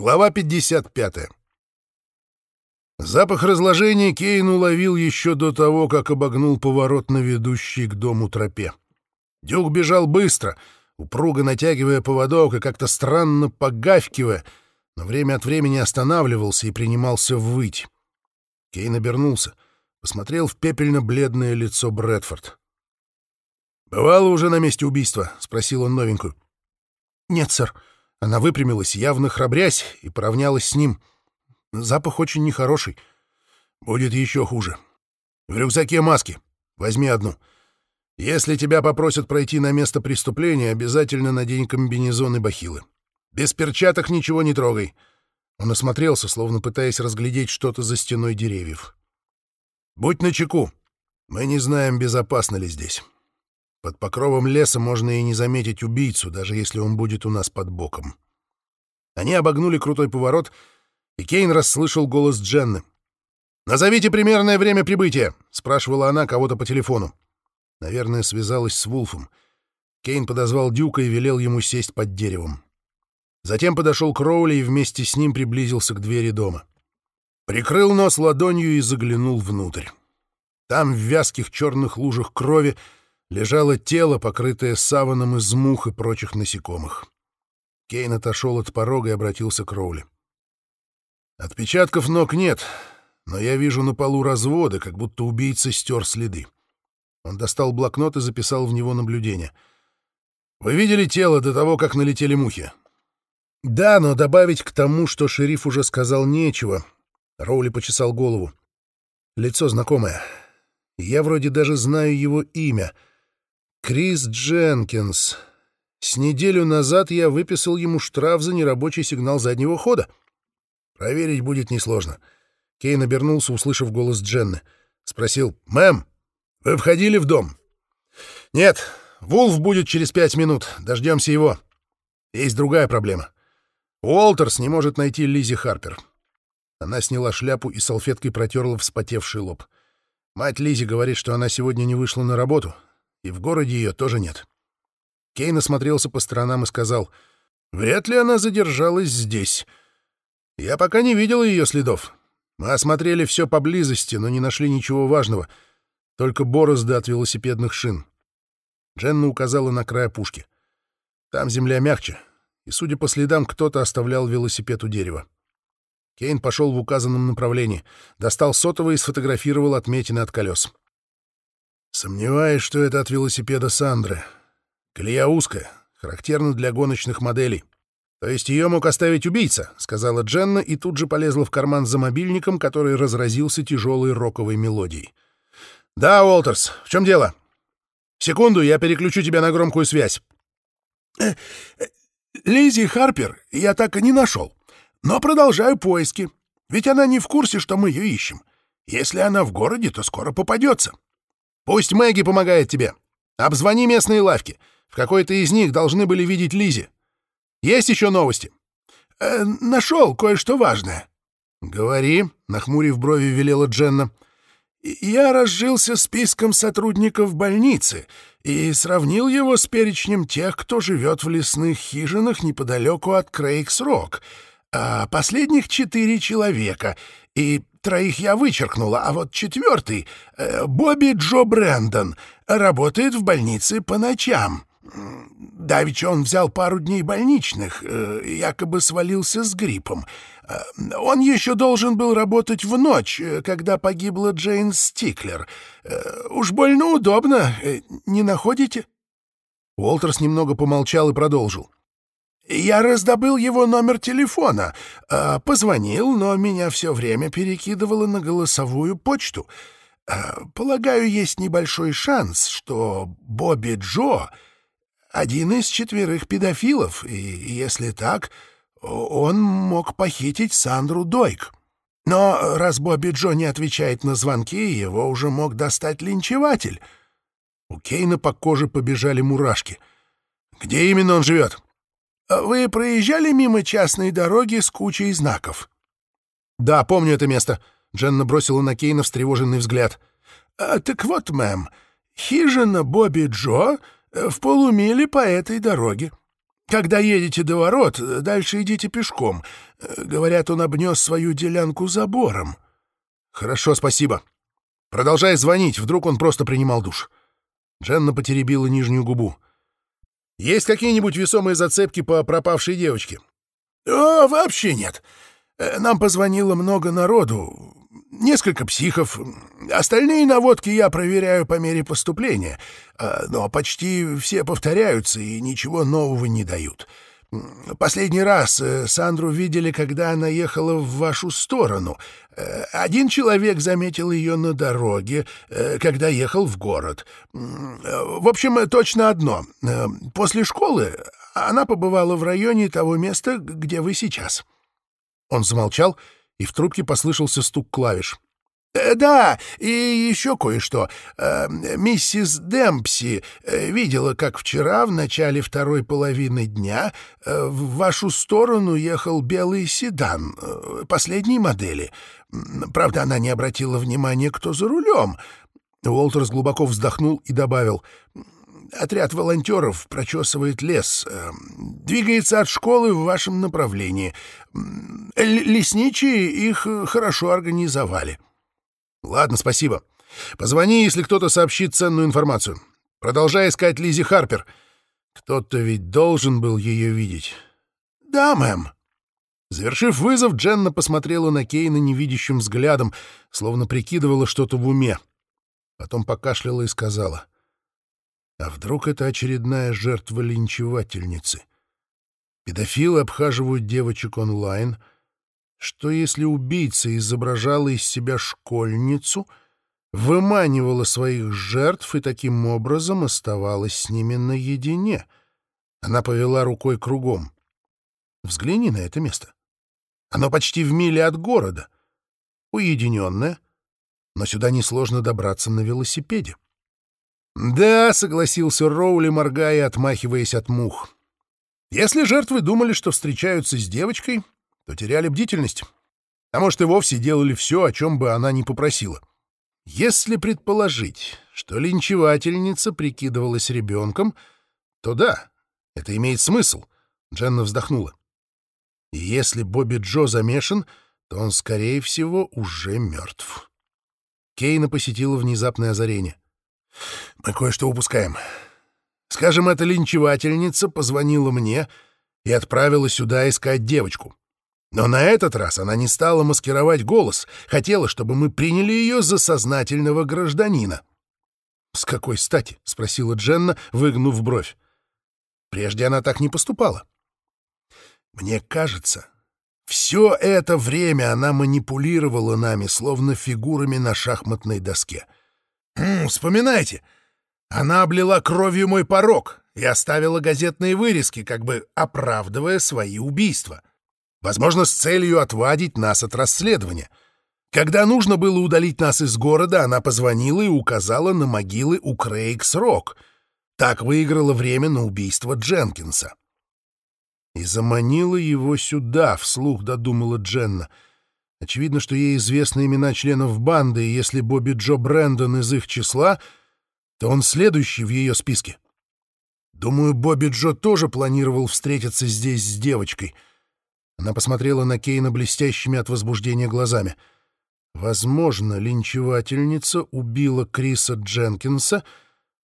Глава 55. Запах разложения Кейн уловил еще до того, как обогнул поворот на ведущий к дому тропе. Дюк бежал быстро, упруго натягивая поводок и как-то странно погавкивая, но время от времени останавливался и принимался выть. Кейн обернулся, посмотрел в пепельно-бледное лицо Брэдфорд. «Бывало уже на месте убийства?» — спросил он новенькую. «Нет, сэр». Она выпрямилась, явно храбрясь, и поравнялась с ним. Запах очень нехороший. «Будет еще хуже. В рюкзаке маски. Возьми одну. Если тебя попросят пройти на место преступления, обязательно надень комбинезон и бахилы. Без перчаток ничего не трогай». Он осмотрелся, словно пытаясь разглядеть что-то за стеной деревьев. «Будь начеку. Мы не знаем, безопасно ли здесь». Под покровом леса можно и не заметить убийцу, даже если он будет у нас под боком. Они обогнули крутой поворот, и Кейн расслышал голос Дженны. «Назовите примерное время прибытия», — спрашивала она кого-то по телефону. Наверное, связалась с Вулфом. Кейн подозвал Дюка и велел ему сесть под деревом. Затем подошел к Роули и вместе с ним приблизился к двери дома. Прикрыл нос ладонью и заглянул внутрь. Там, в вязких черных лужах крови, лежало тело, покрытое саваном из мух и прочих насекомых. Кейн отошел от порога и обратился к Роули. «Отпечатков ног нет, но я вижу на полу разводы, как будто убийца стер следы». Он достал блокнот и записал в него наблюдение. «Вы видели тело до того, как налетели мухи?» «Да, но добавить к тому, что шериф уже сказал, нечего». Роули почесал голову. «Лицо знакомое. Я вроде даже знаю его имя — Крис Дженкинс. С неделю назад я выписал ему штраф за нерабочий сигнал заднего хода. Проверить будет несложно. Кейн обернулся, услышав голос Дженны. Спросил, «Мэм, вы входили в дом?» «Нет, Вулф будет через пять минут. Дождемся его. Есть другая проблема. Уолтерс не может найти Лизи Харпер». Она сняла шляпу и салфеткой протерла вспотевший лоб. Мать Лизи говорит, что она сегодня не вышла на работу, и в городе ее тоже нет. Кейн осмотрелся по сторонам и сказал, «Вряд ли она задержалась здесь. Я пока не видел ее следов. Мы осмотрели все поблизости, но не нашли ничего важного, только борозды от велосипедных шин». Дженна указала на край пушки. Там земля мягче, и, судя по следам, кто-то оставлял велосипед у дерева. Кейн пошел в указанном направлении, достал сотовый и сфотографировал отметины от колес. Сомневаюсь, что это от велосипеда Сандры. Колея узкая, характерна для гоночных моделей. То есть ее мог оставить убийца, сказала Дженна и тут же полезла в карман за мобильником, который разразился тяжелой роковой мелодией. Да, Уолтерс, в чем дело? Секунду, я переключу тебя на громкую связь. Э, э, Лизи Харпер я так и не нашел, но продолжаю поиски, ведь она не в курсе, что мы ее ищем. Если она в городе, то скоро попадется. Пусть Мэгги помогает тебе. Обзвони местные лавки. В какой-то из них должны были видеть Лизи. Есть еще новости? Э, нашел кое-что важное. Говори, нахмурив брови, велела Дженна. Я разжился списком сотрудников больницы и сравнил его с перечнем тех, кто живет в лесных хижинах неподалеку от Крейгс-Рок. А последних четыре человека, и Троих я вычеркнула, а вот четвертый, э, Бобби Джо Брэндон, работает в больнице по ночам. Давеча он взял пару дней больничных, э, якобы свалился с гриппом. Э, он еще должен был работать в ночь, когда погибла Джейн Стиклер. Уж больно удобно, не находите?» Уолтерс немного помолчал и продолжил. Я раздобыл его номер телефона, э, позвонил, но меня все время перекидывало на голосовую почту. Э, полагаю, есть небольшой шанс, что Бобби Джо — один из четверых педофилов, и если так, он мог похитить Сандру Дойк. Но раз Бобби Джо не отвечает на звонки, его уже мог достать линчеватель. У Кейна по коже побежали мурашки. «Где именно он живет?» Вы проезжали мимо частной дороги с кучей знаков?» «Да, помню это место», — Дженна бросила на Кейна встревоженный взгляд. А, «Так вот, мэм, хижина Бобби Джо э, в полумиле по этой дороге. Когда едете до ворот, дальше идите пешком. Говорят, он обнес свою делянку забором. Хорошо, спасибо. Продолжай звонить, вдруг он просто принимал душ. Дженна потеребила нижнюю губу. Есть какие-нибудь весомые зацепки по пропавшей девочке? О, вообще нет. Э, нам позвонило много народу, несколько психов. Остальные наводки я проверяю по мере поступления, э, но почти все повторяются и ничего нового не дают. Последний раз э, Сандру видели, когда она ехала в вашу сторону. Э, один человек заметил ее на дороге, э, когда ехал в город. В общем, точно одно. После школы она побывала в районе того места, где вы сейчас. Он замолчал, и в трубке послышался стук клавиш. Э, «Да, и еще кое-что. Э, миссис Демпси э, видела, как вчера, в начале второй половины дня, в вашу сторону ехал белый седан последней модели. Правда, она не обратила внимания, кто за рулем». Уолтерс глубоко вздохнул и добавил, «Отряд волонтеров прочесывает лес, двигается от школы в вашем направлении. Лесничие их хорошо организовали». Ладно, спасибо. Позвони, если кто-то сообщит ценную информацию. Продолжай искать Лизи Харпер. Кто-то ведь должен был ее видеть. Да, мэм. Завершив вызов, Дженна посмотрела на Кейна невидящим взглядом, словно прикидывала что-то в уме. Потом покашляла и сказала. А вдруг это очередная жертва линчевательницы? Педофилы обхаживают девочек онлайн — что если убийца изображала из себя школьницу, выманивала своих жертв и таким образом оставалась с ними наедине? Она повела рукой кругом. Взгляни на это место. Оно почти в миле от города. Уединенное, но сюда несложно добраться на велосипеде. «Да», — согласился Роули, моргая отмахиваясь от мух. «Если жертвы думали, что встречаются с девочкой, то теряли бдительность, а может и вовсе делали все, о чем бы она ни попросила. Если предположить, что линчевательница прикидывалась ребенком, то да, это имеет смысл, — Дженна вздохнула. И если Бобби Джо замешан, то он, скорее всего, уже мертв. Кейна посетила внезапное озарение. «Мы кое-что упускаем. Скажем, эта линчевательница позвонила мне и отправила сюда искать девочку. Но на этот раз она не стала маскировать голос, хотела, чтобы мы приняли ее за сознательного гражданина. «С какой стати?» — спросила Дженна, выгнув бровь. Прежде она так не поступала. «Мне кажется, все это время она манипулировала нами, словно фигурами на шахматной доске. М -м, вспоминайте, она облила кровью мой порог и оставила газетные вырезки, как бы оправдывая свои убийства» возможно, с целью отвадить нас от расследования. Когда нужно было удалить нас из города, она позвонила и указала на могилы у Крейгс-Рок. Так выиграла время на убийство Дженкинса. И заманила его сюда, вслух додумала Дженна. Очевидно, что ей известны имена членов банды, и если Бобби Джо Брэндон из их числа, то он следующий в ее списке. Думаю, Бобби Джо тоже планировал встретиться здесь с девочкой — она посмотрела на Кейна блестящими от возбуждения глазами. Возможно, линчевательница убила Криса Дженкинса,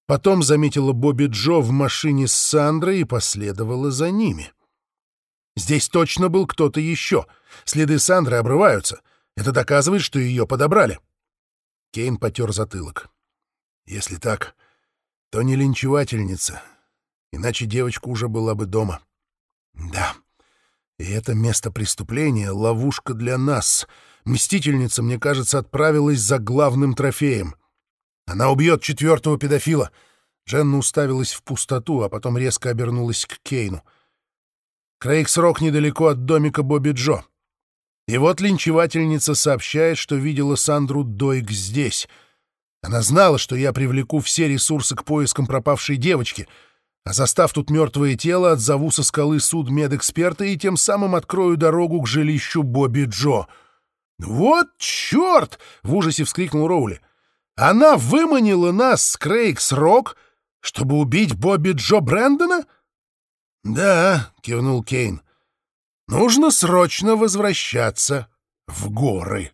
потом заметила Бобби Джо в машине с Сандрой и последовала за ними. Здесь точно был кто-то еще. Следы Сандры обрываются. Это доказывает, что ее подобрали. Кейн потер затылок. Если так, то не линчевательница, иначе девочка уже была бы дома. И это место преступления — ловушка для нас. Мстительница, мне кажется, отправилась за главным трофеем. Она убьет четвертого педофила. Дженна уставилась в пустоту, а потом резко обернулась к Кейну. Крейгс-Рок недалеко от домика Бобби Джо. И вот линчевательница сообщает, что видела Сандру Дойк здесь. Она знала, что я привлеку все ресурсы к поискам пропавшей девочки — а застав тут мертвое тело, отзову со скалы суд медэксперта и тем самым открою дорогу к жилищу Бобби Джо. «Вот черт!» — в ужасе вскрикнул Роули. «Она выманила нас с Крейгс-Рок, чтобы убить Бобби Джо Брэндона?» «Да», — кивнул Кейн. Нужно срочно возвращаться в горы.